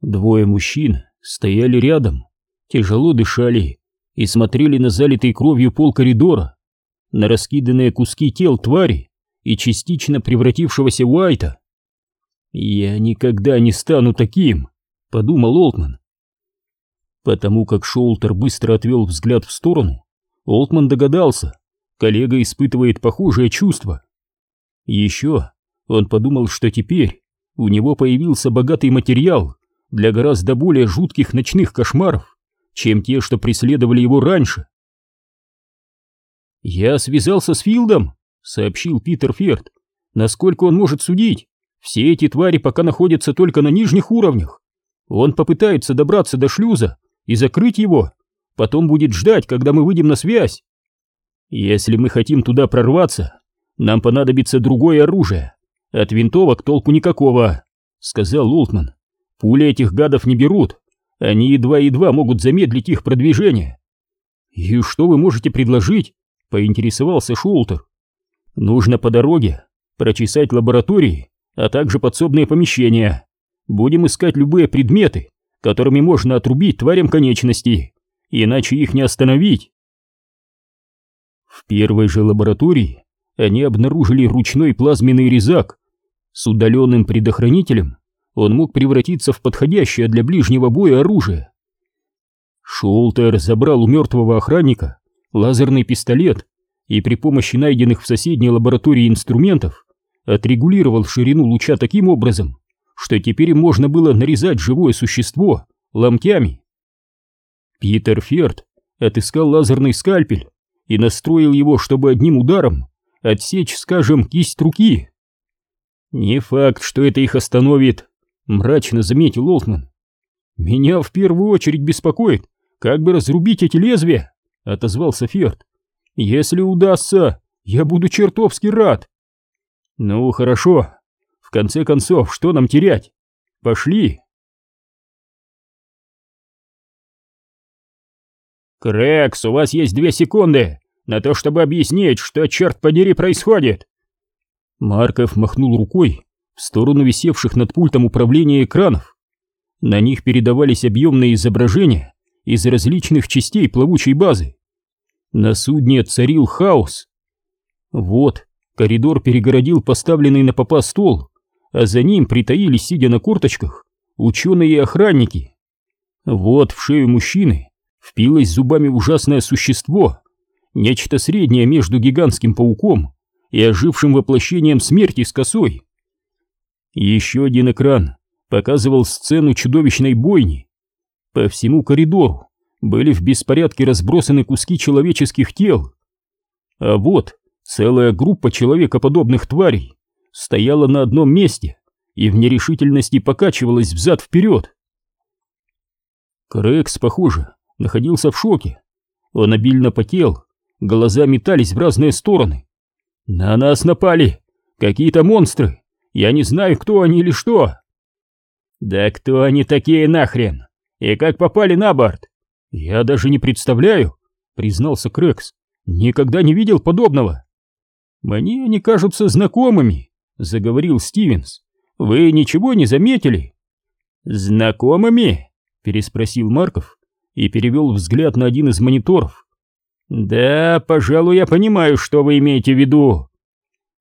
Двое мужчин стояли рядом, тяжело дышали и смотрели на залитый кровью пол коридора, на раскиданные куски тел твари и частично превратившегося Уайта. «Я никогда не стану таким», — подумал Олтман. Потому как Шоултер быстро отвел взгляд в сторону, Олтман догадался, коллега испытывает похожее чувство. Еще он подумал, что теперь у него появился богатый материал для гораздо более жутких ночных кошмаров, чем те, что преследовали его раньше. «Я связался с Филдом», — сообщил Питер Ферд. «Насколько он может судить, все эти твари пока находятся только на нижних уровнях. Он попытается добраться до шлюза и закрыть его, потом будет ждать, когда мы выйдем на связь. Если мы хотим туда прорваться, нам понадобится другое оружие. От винтовок толку никакого, сказал Олтман. Пули этих гадов не берут. Они едва-едва могут замедлить их продвижение. И что вы можете предложить? Поинтересовался Шултер. Нужно по дороге прочесать лаборатории, а также подсобные помещения. Будем искать любые предметы, которыми можно отрубить тварям конечности, иначе их не остановить. В первой же лаборатории они обнаружили ручной плазменный резак. С удаленным предохранителем он мог превратиться в подходящее для ближнего боя оружие. Шолтер забрал у мертвого охранника лазерный пистолет и при помощи найденных в соседней лаборатории инструментов отрегулировал ширину луча таким образом, что теперь можно было нарезать живое существо ломтями. Питер Ферд отыскал лазерный скальпель и настроил его, чтобы одним ударом отсечь, скажем, кисть руки. Не факт, что это их остановит, мрачно заметил Олтман. Меня в первую очередь беспокоит, как бы разрубить эти лезвия, отозвался Ферд. Если удастся, я буду чертовски рад. Ну, хорошо. В конце концов, что нам терять? Пошли. «Крэкс, у вас есть две секунды на то, чтобы объяснить, что, черт подери, происходит!» Марков махнул рукой в сторону висевших над пультом управления экранов. На них передавались объемные изображения из различных частей плавучей базы. На судне царил хаос. Вот, коридор перегородил поставленный на попа стол, а за ним притаились, сидя на курточках, ученые и охранники. Вот в шею мужчины впилось зубами ужасное существо, нечто среднее между гигантским пауком и ожившим воплощением смерти с косой. Еще один экран показывал сцену чудовищной бойни. По всему коридору были в беспорядке разбросаны куски человеческих тел. А вот целая группа человекоподобных тварей стояла на одном месте и в нерешительности покачивалась взад-вперед. Крэкс, похоже, находился в шоке. Он обильно потел, глаза метались в разные стороны. «На нас напали! Какие-то монстры! Я не знаю, кто они или что!» «Да кто они такие нахрен? И как попали на борт?» «Я даже не представляю», — признался Крэкс. «Никогда не видел подобного». «Мне они кажутся знакомыми», — заговорил Стивенс. «Вы ничего не заметили?» «Знакомыми?» — переспросил Марков и перевел взгляд на один из мониторов. «Да, пожалуй, я понимаю, что вы имеете в виду».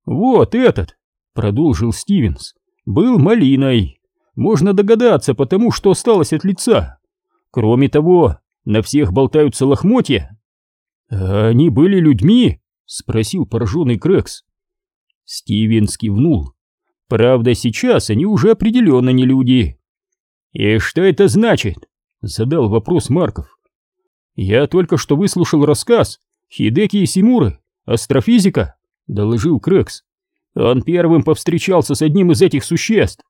«Вот этот», — продолжил Стивенс, — «был малиной. Можно догадаться потому, что осталось от лица. Кроме того, на всех болтаются лохмотья». «А они были людьми?» — спросил пораженный Крэкс. Стивенс кивнул. «Правда, сейчас они уже определенно не люди». «И что это значит?» Задал вопрос Марков. Я только что выслушал рассказ Хидеки Симуры, астрофизика, доложил Крэкс. Он первым повстречался с одним из этих существ.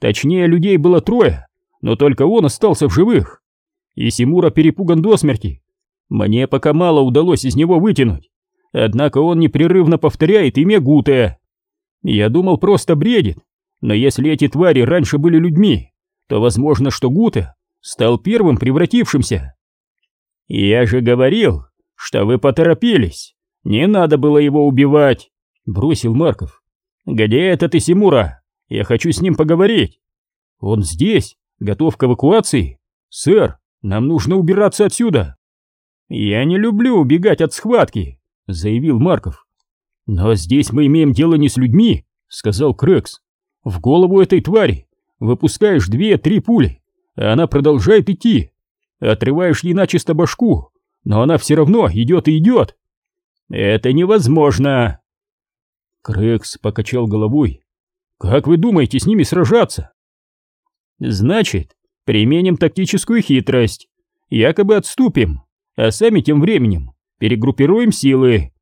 Точнее, людей было трое, но только он остался в живых. И Симура перепуган до смерти. Мне пока мало удалось из него вытянуть. Однако он непрерывно повторяет имя Гуте. Я думал, просто бредит. Но если эти твари раньше были людьми, то возможно, что Гуте стал первым превратившимся. Я же говорил, что вы поторопились. Не надо было его убивать, бросил Марков. Где этот Исимура? Я хочу с ним поговорить. Он здесь, Готов к эвакуации? Сэр, нам нужно убираться отсюда. Я не люблю убегать от схватки, заявил Марков. Но здесь мы имеем дело не с людьми, сказал Крэкс. В голову этой твари выпускаешь две-три пули, а она продолжает идти. Отрываешь ей начисто башку, но она все равно идет и идет. Это невозможно. Крэкс покачал головой. Как вы думаете с ними сражаться? Значит, применим тактическую хитрость. Якобы отступим, а сами тем временем перегруппируем силы.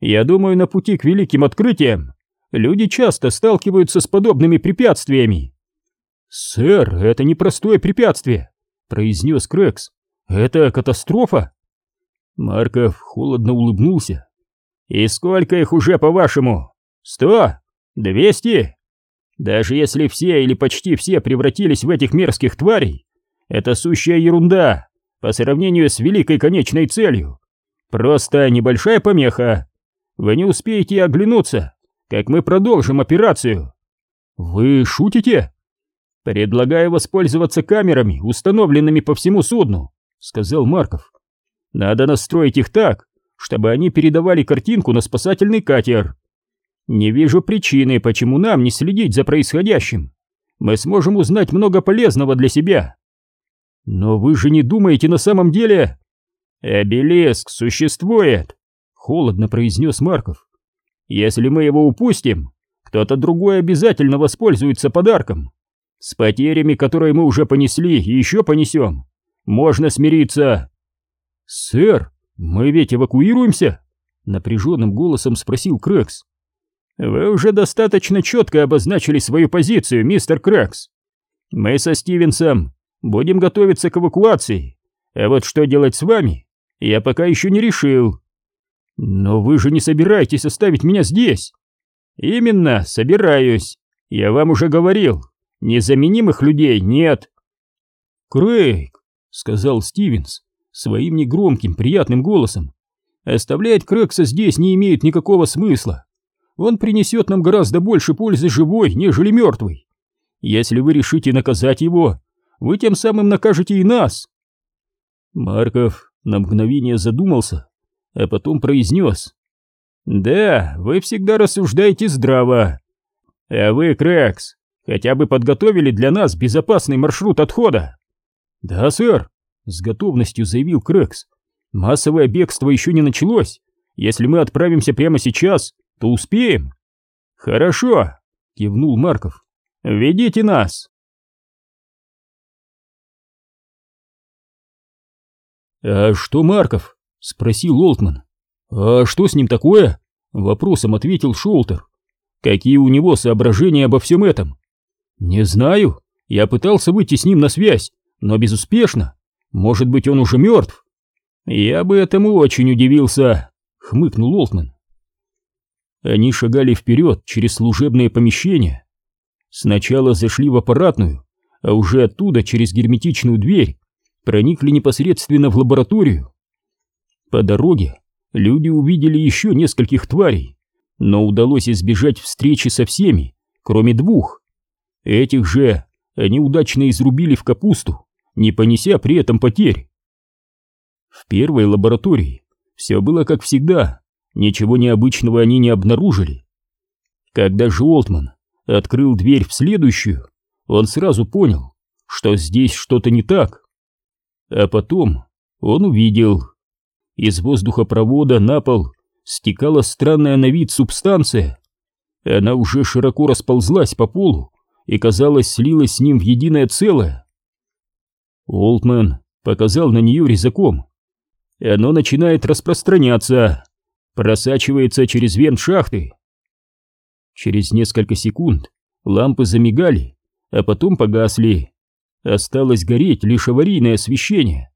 Я думаю, на пути к великим открытиям люди часто сталкиваются с подобными препятствиями. «Сэр, это не простое препятствие», — произнес Крэкс. «Это катастрофа». Марков холодно улыбнулся. «И сколько их уже, по-вашему? Сто? Двести? Даже если все или почти все превратились в этих мерзких тварей, это сущая ерунда по сравнению с великой конечной целью. Просто небольшая помеха. Вы не успеете оглянуться, как мы продолжим операцию. Вы шутите? Предлагаю воспользоваться камерами, установленными по всему судну, сказал Марков. Надо настроить их так, чтобы они передавали картинку на спасательный катер. Не вижу причины, почему нам не следить за происходящим. Мы сможем узнать много полезного для себя. Но вы же не думаете на самом деле... Обелиск существует, холодно произнес Марков. Если мы его упустим, кто-то другой обязательно воспользуется подарком. С потерями, которые мы уже понесли и еще понесем, можно смириться. Сэр, мы ведь эвакуируемся? Напряженным голосом спросил Крэкс. Вы уже достаточно четко обозначили свою позицию, мистер Крэкс. Мы со Стивенсом будем готовиться к эвакуации, а вот что делать с вами, я пока еще не решил. Но вы же не собираетесь оставить меня здесь? Именно, собираюсь. Я вам уже говорил, незаменимых людей нет. Крейг, сказал Стивенс своим негромким, приятным голосом, оставлять Крэгса здесь не имеет никакого смысла. Он принесет нам гораздо больше пользы живой, нежели мертвый. Если вы решите наказать его, вы тем самым накажете и нас. Марков на мгновение задумался, а потом произнес. Да, вы всегда рассуждаете здраво. А вы, Крэкс, хотя бы подготовили для нас безопасный маршрут отхода? Да, сэр, с готовностью заявил Крэкс. Массовое бегство еще не началось. Если мы отправимся прямо сейчас, то успеем. Хорошо, кивнул Марков. Ведите нас. А что Марков? спросил Олтман. А что с ним такое? вопросом ответил Шолтер. Какие у него соображения обо всем этом? Не знаю. Я пытался выйти с ним на связь, но безуспешно. Может быть, он уже мертв? Я бы этому очень удивился, хмыкнул Олтман. Они шагали вперед через служебные помещения. Сначала зашли в аппаратную, а уже оттуда, через герметичную дверь, проникли непосредственно в лабораторию. По дороге люди увидели еще нескольких тварей, но удалось избежать встречи со всеми, кроме двух. Этих же они удачно изрубили в капусту, не понеся при этом потерь. В первой лаборатории все было как всегда, Ничего необычного они не обнаружили. Когда же Олтман открыл дверь в следующую, он сразу понял, что здесь что-то не так. А потом он увидел. Из воздухопровода на пол стекала странная на вид субстанция. Она уже широко расползлась по полу и, казалось, слилась с ним в единое целое. Олтман показал на нее резаком. Оно начинает распространяться просачивается через вент шахты. Через несколько секунд лампы замигали, а потом погасли. Осталось гореть лишь аварийное освещение.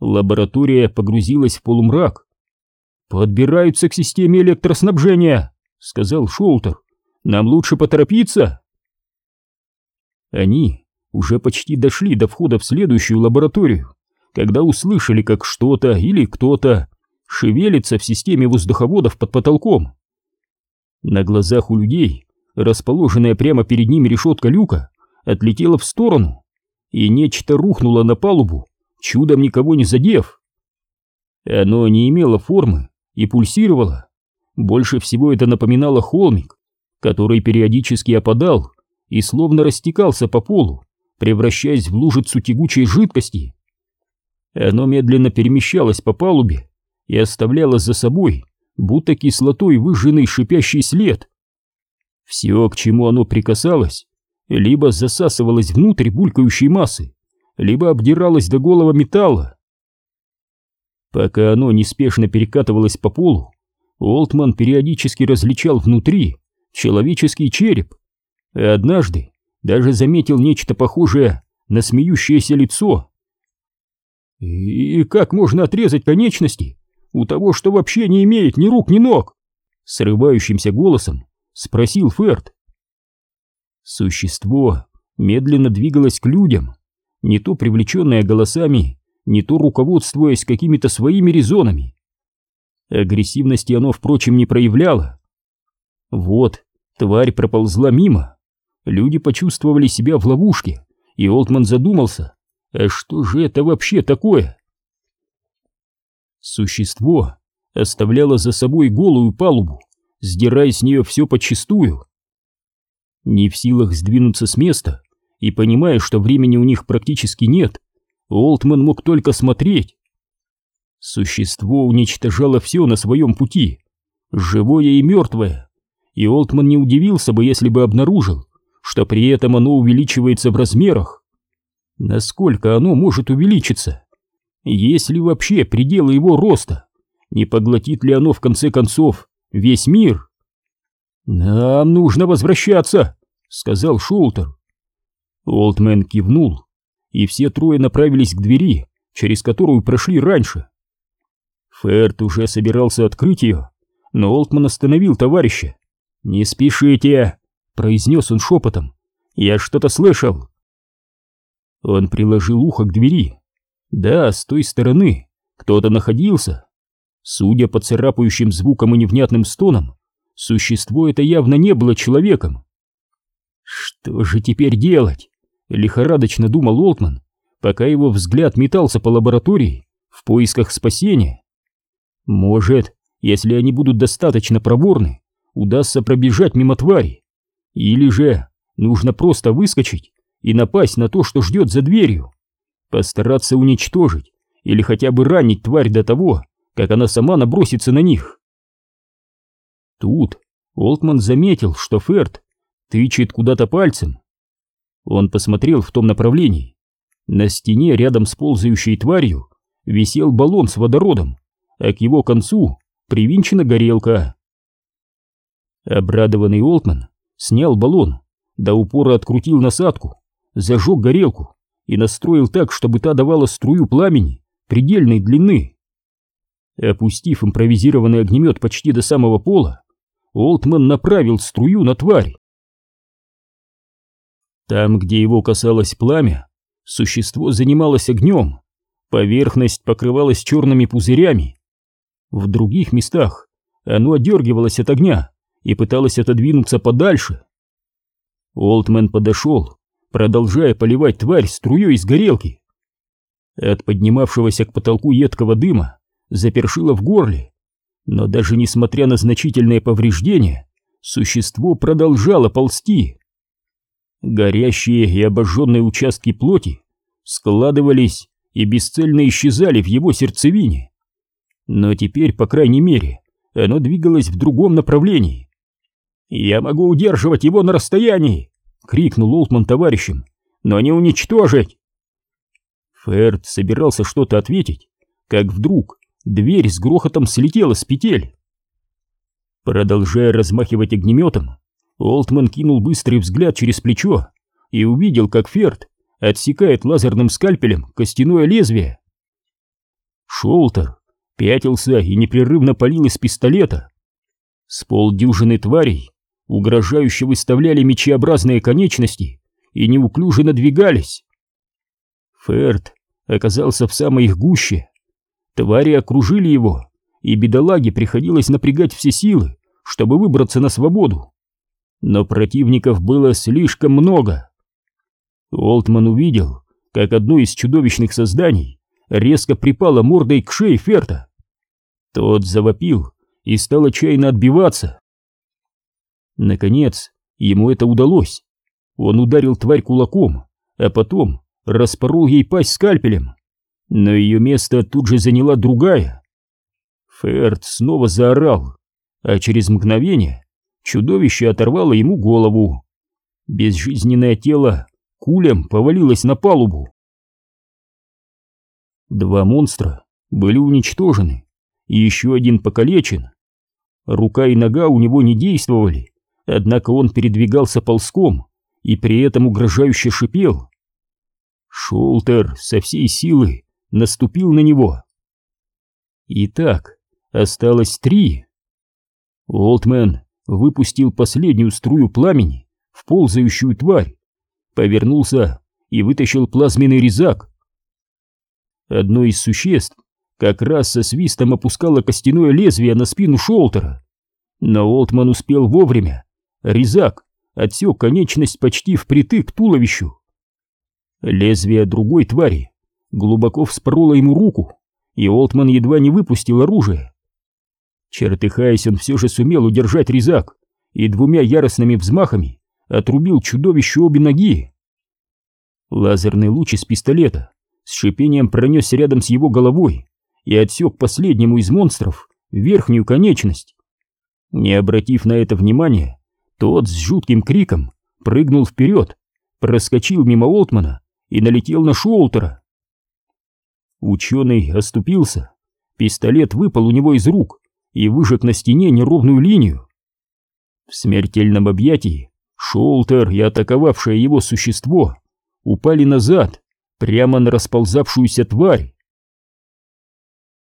Лаборатория погрузилась в полумрак. «Подбираются к системе электроснабжения», — сказал Шолтер. «Нам лучше поторопиться». Они уже почти дошли до входа в следующую лабораторию, когда услышали, как что-то или кто-то шевелится в системе воздуховодов под потолком. На глазах у людей, расположенная прямо перед ними решетка люка, отлетела в сторону, и нечто рухнуло на палубу, чудом никого не задев. Оно не имело формы и пульсировало. Больше всего это напоминало холмик, который периодически опадал и словно растекался по полу, превращаясь в лужицу тягучей жидкости. Оно медленно перемещалось по палубе и оставляло за собой будто кислотой выжженный шипящий след. Все, к чему оно прикасалось, либо засасывалось внутрь булькающей массы, либо обдиралось до голого металла. Пока оно неспешно перекатывалось по полу, Олтман периодически различал внутри человеческий череп, и однажды даже заметил нечто похожее на смеющееся лицо. «И как можно отрезать конечности у того, что вообще не имеет ни рук, ни ног?» Срывающимся голосом спросил Ферд. Существо медленно двигалось к людям, не то привлеченное голосами, не то руководствуясь какими-то своими резонами. Агрессивности оно, впрочем, не проявляло. Вот, тварь проползла мимо. Люди почувствовали себя в ловушке, и Олтман задумался, а что же это вообще такое? Существо оставляло за собой голую палубу, сдирая с нее все подчистую. Не в силах сдвинуться с места и понимая, что времени у них практически нет, Олтман мог только смотреть. Существо уничтожало все на своем пути, живое и мертвое, и Олтман не удивился бы, если бы обнаружил, что при этом оно увеличивается в размерах. Насколько оно может увеличиться? Есть ли вообще пределы его роста? Не поглотит ли оно в конце концов весь мир? «Нам нужно возвращаться», — сказал Шолтер. Олтмен кивнул, и все трое направились к двери, через которую прошли раньше. Ферт уже собирался открыть ее, но Олтман остановил товарища. «Не спешите!» — произнес он шепотом. «Я что-то слышал!» Он приложил ухо к двери. Да, с той стороны кто-то находился. Судя по царапающим звукам и невнятным стонам, существо это явно не было человеком. «Что же теперь делать?» — лихорадочно думал Олтман, пока его взгляд метался по лаборатории в поисках спасения. Может, если они будут достаточно проворны, удастся пробежать мимо твари. Или же нужно просто выскочить и напасть на то, что ждет за дверью. Постараться уничтожить или хотя бы ранить тварь до того, как она сама набросится на них. Тут Олтман заметил, что Ферд тычет куда-то пальцем. Он посмотрел в том направлении. На стене рядом с ползающей тварью висел баллон с водородом а к его концу привинчена горелка. Обрадованный Олтман снял баллон, до упора открутил насадку, зажег горелку и настроил так, чтобы та давала струю пламени предельной длины. Опустив импровизированный огнемет почти до самого пола, Олтман направил струю на тварь. Там, где его касалось пламя, существо занималось огнем, поверхность покрывалась черными пузырями, в других местах оно отдергивалось от огня и пыталось отодвинуться подальше. Олтмен подошел, продолжая поливать тварь струей из горелки. От поднимавшегося к потолку едкого дыма запершило в горле, но даже несмотря на значительные повреждения, существо продолжало ползти. Горящие и обожженные участки плоти складывались и бесцельно исчезали в его сердцевине. Но теперь, по крайней мере, оно двигалось в другом направлении. «Я могу удерживать его на расстоянии!» — крикнул Олтман товарищам. «Но не уничтожить!» Ферд собирался что-то ответить, как вдруг дверь с грохотом слетела с петель. Продолжая размахивать огнеметом, Олтман кинул быстрый взгляд через плечо и увидел, как Ферд отсекает лазерным скальпелем костяное лезвие. Шолтер пятился и непрерывно палил из пистолета. С полдюжины тварей угрожающе выставляли мечеобразные конечности и неуклюже надвигались. Ферд оказался в самой их гуще. Твари окружили его, и бедолаге приходилось напрягать все силы, чтобы выбраться на свободу. Но противников было слишком много. Олтман увидел, как одно из чудовищных созданий резко припало мордой к шее Ферта. Тот завопил и стал отчаянно отбиваться. Наконец, ему это удалось. Он ударил тварь кулаком, а потом распорол ей пасть скальпелем. Но ее место тут же заняла другая. Ферд снова заорал, а через мгновение чудовище оторвало ему голову. Безжизненное тело кулем повалилось на палубу. Два монстра были уничтожены, и еще один покалечен. Рука и нога у него не действовали, однако он передвигался ползком и при этом угрожающе шипел. Шолтер со всей силы наступил на него. Итак, осталось три. Олтмен выпустил последнюю струю пламени в ползающую тварь, повернулся и вытащил плазменный резак. Одно из существ как раз со свистом опускало костяное лезвие на спину Шолтера. Но Олтман успел вовремя. Резак отсек конечность почти впритык к туловищу. Лезвие другой твари глубоко вспороло ему руку, и Олтман едва не выпустил оружие. Чертыхаясь, он все же сумел удержать резак и двумя яростными взмахами отрубил чудовищу обе ноги. Лазерный луч из пистолета с шипением пронесся рядом с его головой и отсек последнему из монстров верхнюю конечность. Не обратив на это внимания, тот с жутким криком прыгнул вперед, проскочил мимо Олтмана и налетел на Шоултера. Ученый оступился, пистолет выпал у него из рук и выжег на стене неровную линию. В смертельном объятии Шоултер и атаковавшее его существо упали назад, прямо на расползавшуюся тварь.